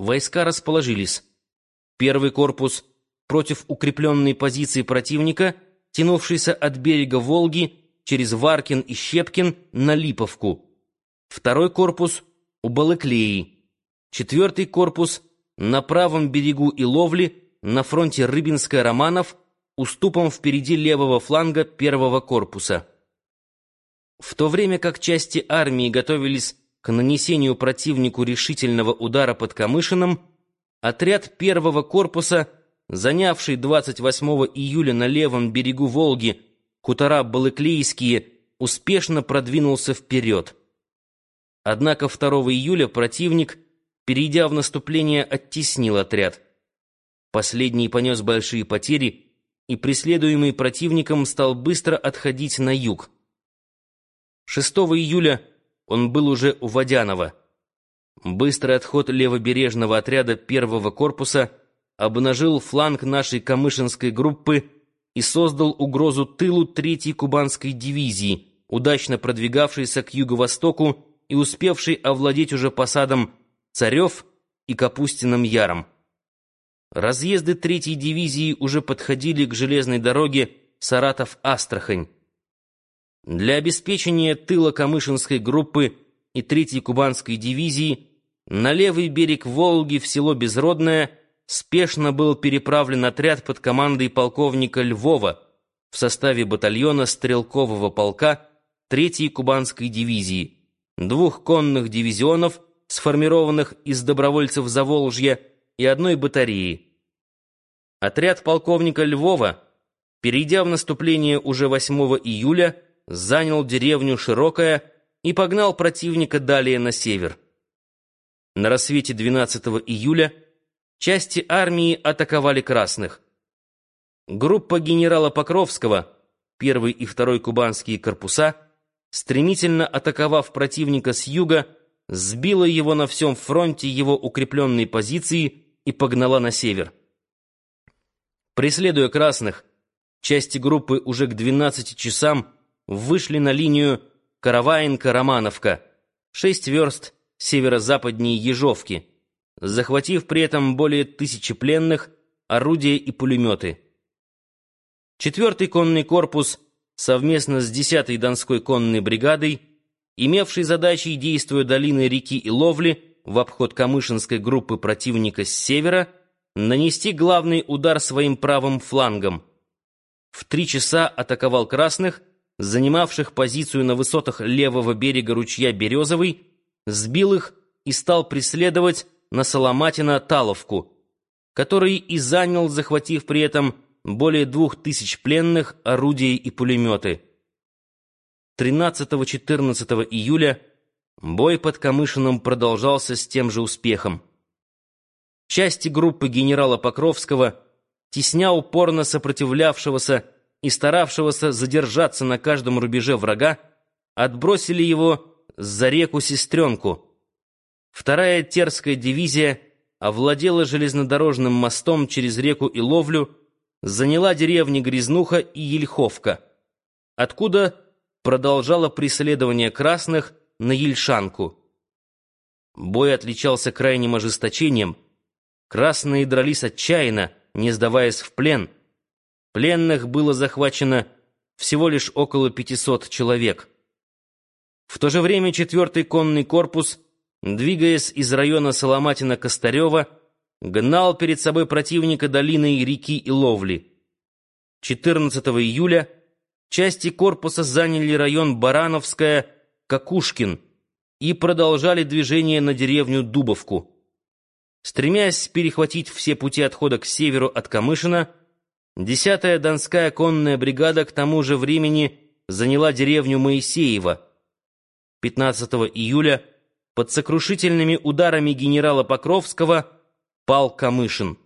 войска расположились. Первый корпус против укрепленной позиции противника, тянувшейся от берега Волги через Варкин и Щепкин на Липовку. Второй корпус у Балыклеи. Четвертый корпус на правом берегу Иловли на фронте Рыбинская-Романов уступом впереди левого фланга первого корпуса. В то время как части армии готовились к нанесению противнику решительного удара под Камышином, отряд первого корпуса, занявший 28 июля на левом берегу Волги хутора Балыклейские, успешно продвинулся вперед. Однако 2 июля противник, перейдя в наступление, оттеснил отряд. Последний понес большие потери и, преследуемый противником, стал быстро отходить на юг. 6 июля он был уже у Водянова. Быстрый отход левобережного отряда первого корпуса обнажил фланг нашей Камышинской группы и создал угрозу тылу третьей кубанской дивизии, удачно продвигавшейся к юго-востоку и успевшей овладеть уже посадом Царев и Капустиным Яром. Разъезды третьей дивизии уже подходили к железной дороге Саратов-Астрахань. Для обеспечения тыла Камышинской группы и третьей кубанской дивизии на левый берег Волги в село Безродное спешно был переправлен отряд под командой полковника Львова в составе батальона стрелкового полка третьей кубанской дивизии, двух конных дивизионов, сформированных из добровольцев Заволжья, и одной батареи. Отряд полковника Львова, перейдя в наступление уже 8 июля, занял деревню Широкая и погнал противника далее на север. На рассвете 12 июля части армии атаковали красных. Группа генерала Покровского, первый и второй кубанские корпуса, стремительно атаковав противника с юга, сбила его на всем фронте его укрепленной позиции и погнала на север. Преследуя красных, части группы уже к 12 часам вышли на линию Караваенко-Романовка, шесть верст северо-западнее Ежовки, захватив при этом более тысячи пленных, орудия и пулеметы. Четвертый конный корпус совместно с 10-й Донской конной бригадой, имевший задачей, действуя долиной реки и ловли в обход Камышинской группы противника с севера, нанести главный удар своим правым флангом. В три часа атаковал красных, занимавших позицию на высотах левого берега ручья Березовый, сбил их и стал преследовать на Соломатина-Таловку, который и занял, захватив при этом более двух тысяч пленных, орудий и пулеметы. 13-14 июля бой под Камышином продолжался с тем же успехом. Части группы генерала Покровского, тесня упорно сопротивлявшегося и старавшегося задержаться на каждом рубеже врага, отбросили его за реку Сестренку. Вторая Терская дивизия овладела железнодорожным мостом через реку Иловлю, заняла деревни Грязнуха и Ельховка, откуда продолжала преследование красных на Ельшанку. Бой отличался крайним ожесточением. Красные дрались отчаянно, не сдаваясь в плен — Пленных было захвачено всего лишь около 500 человек. В то же время четвертый конный корпус, двигаясь из района Соломатина-Костарева, гнал перед собой противника долиной реки и ловли. 14 июля части корпуса заняли район Барановская, Какушкин и продолжали движение на деревню Дубовку. Стремясь перехватить все пути отхода к северу от Камышина, Десятая Донская конная бригада к тому же времени заняла деревню Моисеево. 15 июля под сокрушительными ударами генерала Покровского пал Камышин.